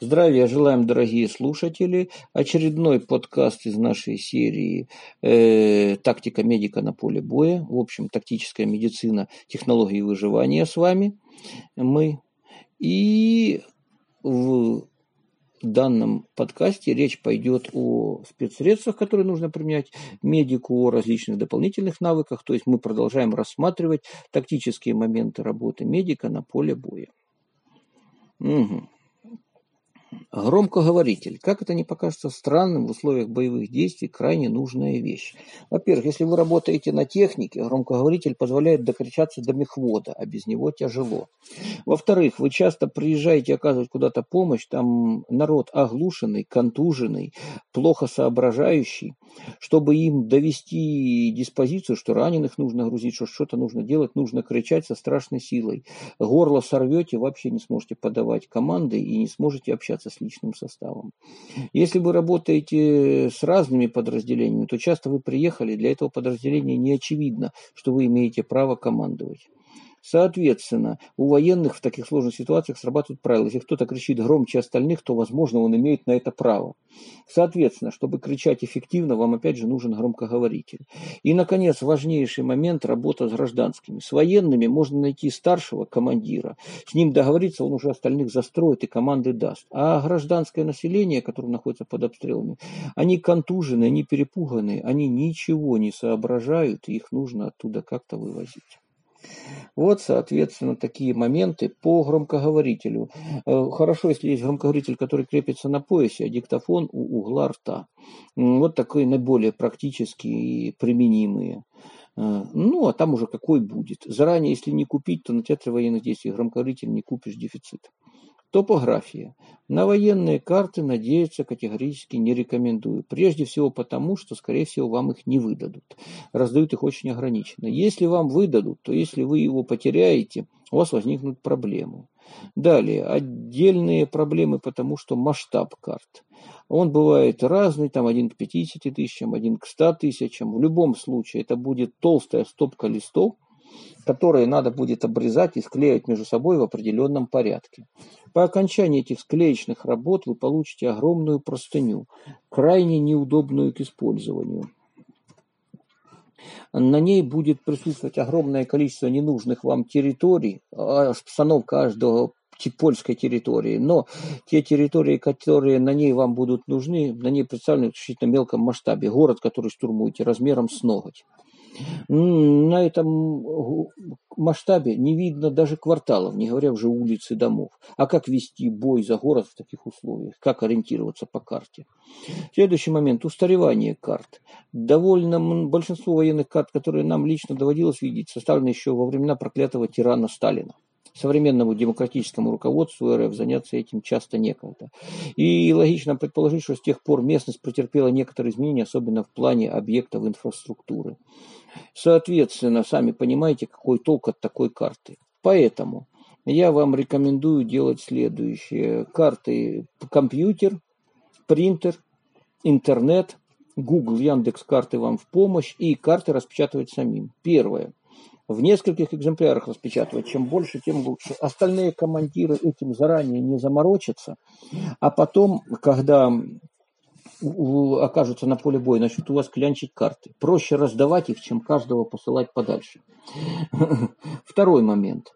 Здравия желаем, дорогие слушатели. Очередной подкаст из нашей серии э, «Тактика медика на поле боя». В общем, тактическая медицина, технологии выживания с вами. Мы. И в данном подкасте речь пойдет о спецсредствах, которые нужно применять медику, о различных дополнительных навыках. То есть мы продолжаем рассматривать тактические моменты работы медика на поле боя. Угу. Громкоговоритель. Как это не покажется странным в условиях боевых действий, крайне нужная вещь. Во-первых, если вы работаете на технике, громкоговоритель позволяет докричаться до мехвода, а без него тяжело. Во-вторых, вы часто приезжаете оказывать куда-то помощь, там народ оглушенный, контуженный, плохо соображающий, чтобы им довести диспозицию, что раненых нужно грузить, что что-то нужно делать, нужно кричать со страшной силой. Горло сорвете, вообще не сможете подавать команды и не сможете общаться с личным составом. Если вы работаете с разными подразделениями, то часто вы приехали, для этого подразделения не очевидно, что вы имеете право командовать. Соответственно, у военных в таких сложных ситуациях срабатывают правила. Если кто-то кричит громче остальных, то, возможно, он имеет на это право. Соответственно, чтобы кричать эффективно, вам опять же нужен громкоговоритель. И, наконец, важнейший момент – работа с гражданскими. С военными можно найти старшего командира. С ним договориться, он уже остальных застроит и команды даст. А гражданское население, которое находится под обстрелами, они контужены, они перепуганы, они ничего не соображают, и их нужно оттуда как-то вывозить. Вот, соответственно, такие моменты по громкоговорителю. Э, хорошо, если есть громкоговоритель, который крепится на поясе, а диктофон у угла рта. Вот такие наиболее практически применимые. Э, ну, а там уже какой будет. Заранее, если не купить, то на театре военных действий громкоговоритель не купишь дефицит. Топография. На военные карты надеяться категорически не рекомендую. Прежде всего потому, что, скорее всего, вам их не выдадут. Раздают их очень ограниченно. Если вам выдадут, то если вы его потеряете, у вас возникнут проблемы. Далее, отдельные проблемы, потому что масштаб карт. Он бывает разный, там один к 50 тысячам, один к 100 тысячам. В любом случае, это будет толстая стопка листов, которые надо будет обрезать и склеивать между собой в определенном порядке. По окончании этих склеечных работ вы получите огромную простыню, крайне неудобную к использованию. На ней будет присутствовать огромное количество ненужных вам территорий, обстановка каждого польской территории, но те территории, которые на ней вам будут нужны, на ней представлены в исключительно мелком масштабе. Город, который штурмуете, размером с ноготь. На этом масштабе не видно даже кварталов, не говоря уже улиц и домов. А как вести бой за город в таких условиях? Как ориентироваться по карте? Следующий момент. Устаревание карт. Довольно большинство военных карт, которые нам лично доводилось видеть, составлены еще во времена проклятого тирана Сталина современному демократическому руководству РФ заняться этим часто некогда. И логично предположить, что с тех пор местность претерпела некоторые изменения, особенно в плане объектов инфраструктуры. Соответственно, сами понимаете, какой толк от такой карты. Поэтому я вам рекомендую делать следующее. Карты компьютер, принтер, интернет, Google, Яндекс карты вам в помощь и карты распечатывать самим. Первое в нескольких экземплярах распечатывать. Чем больше, тем лучше. Остальные командиры этим заранее не заморочатся. А потом, когда окажутся на поле боя, начнут у вас клянчить карты. Проще раздавать их, чем каждого посылать подальше. Второй момент.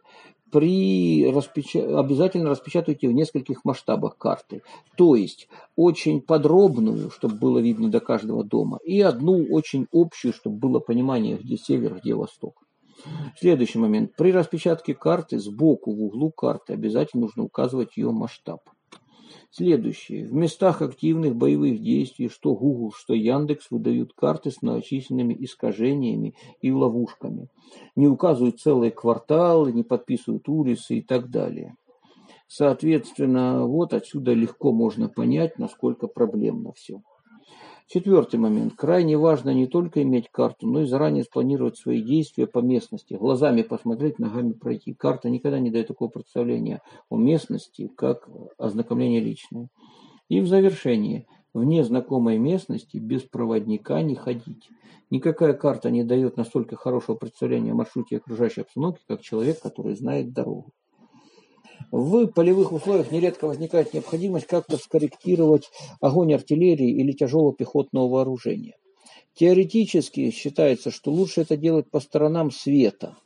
При распеч... Обязательно распечатайте в нескольких масштабах карты. То есть очень подробную, чтобы было видно до каждого дома, и одну очень общую, чтобы было понимание, где север, где восток. Следующий момент. При распечатке карты сбоку в углу карты обязательно нужно указывать ее масштаб. Следующее. В местах активных боевых действий что Google, что Яндекс выдают карты с многочисленными искажениями и ловушками. Не указывают целые кварталы, не подписывают улицы и так далее. Соответственно, вот отсюда легко можно понять, насколько проблемно все. Четвертый момент. Крайне важно не только иметь карту, но и заранее спланировать свои действия по местности. Глазами посмотреть, ногами пройти. Карта никогда не дает такого представления о местности, как ознакомление личное. И в завершение. Вне знакомой местности без проводника не ходить. Никакая карта не дает настолько хорошего представления о маршруте окружающей обстановке, как человек, который знает дорогу. В полевых условиях нередко возникает необходимость как-то скорректировать огонь артиллерии или тяжелого пехотного вооружения. Теоретически считается, что лучше это делать по сторонам света,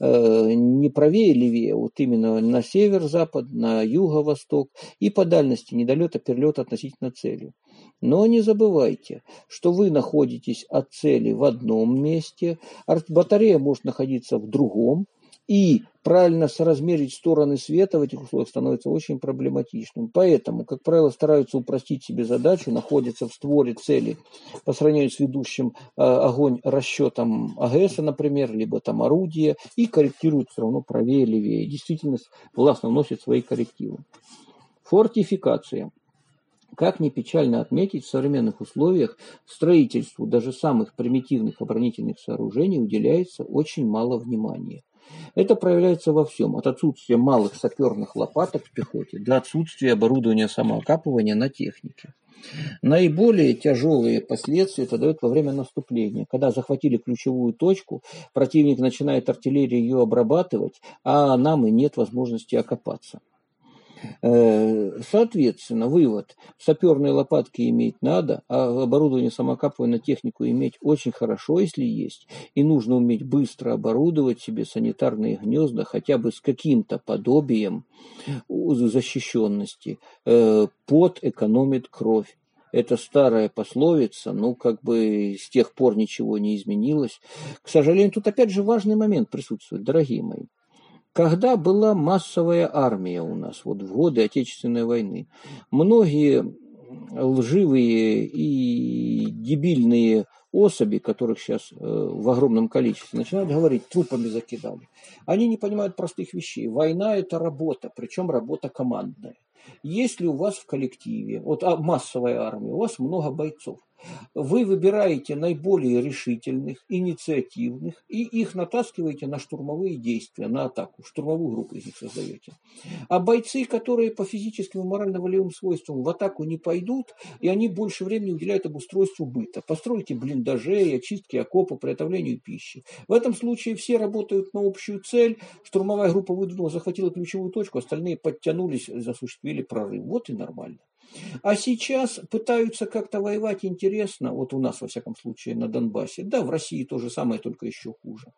э, не правее, левее, вот именно на север-запад, на юго-восток и по дальности недолета, перелета относительно цели. Но не забывайте, что вы находитесь от цели в одном месте, батарея может находиться в другом, и правильно соразмерить стороны света в этих условиях становится очень проблематичным. Поэтому, как правило, стараются упростить себе задачу, находятся в створе цели по сравнению с ведущим э, огонь расчетом АГС, например, либо там орудия, и корректируют все равно правее, левее. Действительность властно вносит свои коррективы. Фортификация. Как ни печально отметить, в современных условиях строительству даже самых примитивных оборонительных сооружений уделяется очень мало внимания. Это проявляется во всем, от отсутствия малых саперных лопаток в пехоте до отсутствия оборудования самоокапывания на технике. Наиболее тяжелые последствия это дает во время наступления. Когда захватили ключевую точку, противник начинает артиллерию ее обрабатывать, а нам и нет возможности окопаться. Э, соответственно, вывод. Саперные лопатки иметь надо, а оборудование самокапывания технику иметь очень хорошо, если есть. И нужно уметь быстро оборудовать себе санитарные гнезда хотя бы с каким-то подобием защищенности. Э, пот экономит кровь. Это старая пословица, ну, как бы с тех пор ничего не изменилось. К сожалению, тут опять же важный момент присутствует, дорогие мои. Когда была массовая армия у нас, вот в годы Отечественной войны, многие лживые и дебильные особи, которых сейчас э, в огромном количестве, начинают говорить, трупами закидали. Они не понимают простых вещей. Война – это работа, причем работа командная. Если у вас в коллективе, вот а, массовая армия, у вас много бойцов, вы выбираете наиболее решительных, инициативных и их натаскиваете на штурмовые действия, на атаку. Штурмовую группу из них создаете. А бойцы, которые по физическим и морально-волевым свойствам в атаку не пойдут, и они больше времени уделяют обустройству быта. Постройте блиндажи, очистки окопа, приготовлению пищи. В этом случае все работают на общую цель. Штурмовая группа выдвинула, захватила ключевую точку, остальные подтянулись, осуществили прорыв. Вот и нормально. А сейчас пытаются как-то воевать интересно, вот у нас, во всяком случае, на Донбассе. Да, в России то же самое, только еще хуже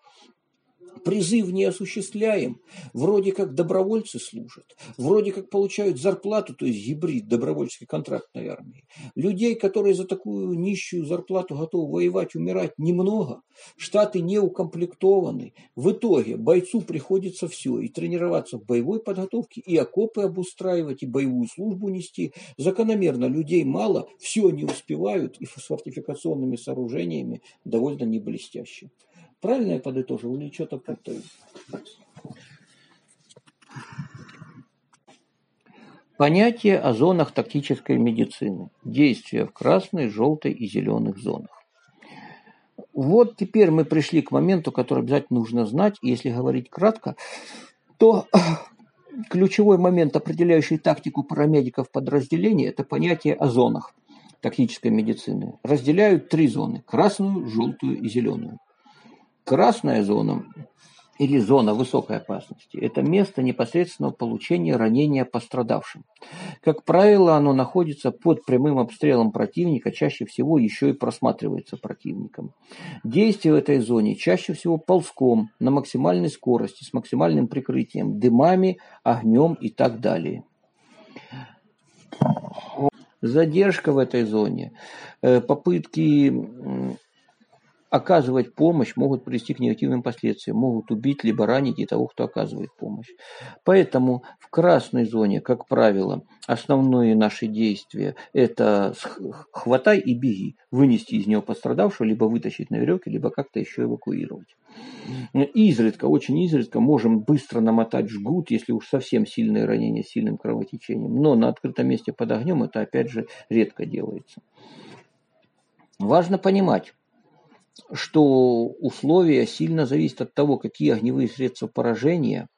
призыв не осуществляем, вроде как добровольцы служат, вроде как получают зарплату, то есть гибрид добровольческой контрактной армии. Людей, которые за такую нищую зарплату готовы воевать, умирать, немного. Штаты не укомплектованы. В итоге бойцу приходится все, и тренироваться в боевой подготовке, и окопы обустраивать, и боевую службу нести. Закономерно людей мало, все не успевают, и с фортификационными сооружениями довольно не блестяще. Правильно я подытожил или что-то путаю? Понятие о зонах тактической медицины. Действия в красной, желтой и зеленых зонах. Вот теперь мы пришли к моменту, который обязательно нужно знать. И если говорить кратко, то ключевой момент, определяющий тактику парамедиков подразделения, это понятие о зонах тактической медицины. Разделяют три зоны – красную, желтую и зеленую. Красная зона или зона высокой опасности – это место непосредственного получения ранения пострадавшим. Как правило, оно находится под прямым обстрелом противника, чаще всего еще и просматривается противником. Действие в этой зоне чаще всего ползком, на максимальной скорости, с максимальным прикрытием, дымами, огнем и так далее. Задержка в этой зоне, э, попытки оказывать помощь могут привести к негативным последствиям, могут убить либо ранить и того, кто оказывает помощь. Поэтому в красной зоне, как правило, основные наши действия – это хватай и беги, вынести из него пострадавшего, либо вытащить на веревке, либо как-то еще эвакуировать. Изредка, очень изредка можем быстро намотать жгут, если уж совсем сильное ранение с сильным кровотечением, но на открытом месте под огнем это опять же редко делается. Важно понимать, что условия сильно зависят от того, какие огневые средства поражения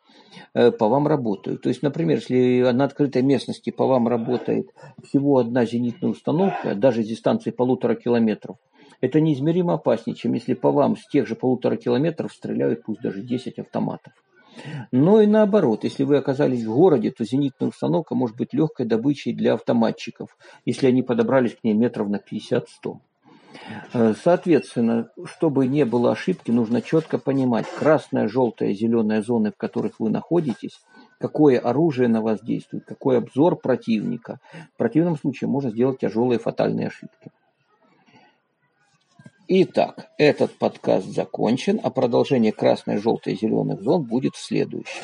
э, по вам работают. То есть, например, если на открытой местности по вам работает всего одна зенитная установка, даже с дистанции полутора километров, это неизмеримо опаснее, чем если по вам с тех же полутора километров стреляют пусть даже 10 автоматов. Но и наоборот, если вы оказались в городе, то зенитная установка может быть легкой добычей для автоматчиков, если они подобрались к ней метров на 50-100. Э, соответственно, чтобы не было ошибки, нужно четко понимать, красная, желтая, зеленая зоны, в которых вы находитесь, какое оружие на вас действует, какой обзор противника. В противном случае можно сделать тяжелые фатальные ошибки. Итак, этот подкаст закончен, а продолжение красной, желтой зеленых зон будет в следующем.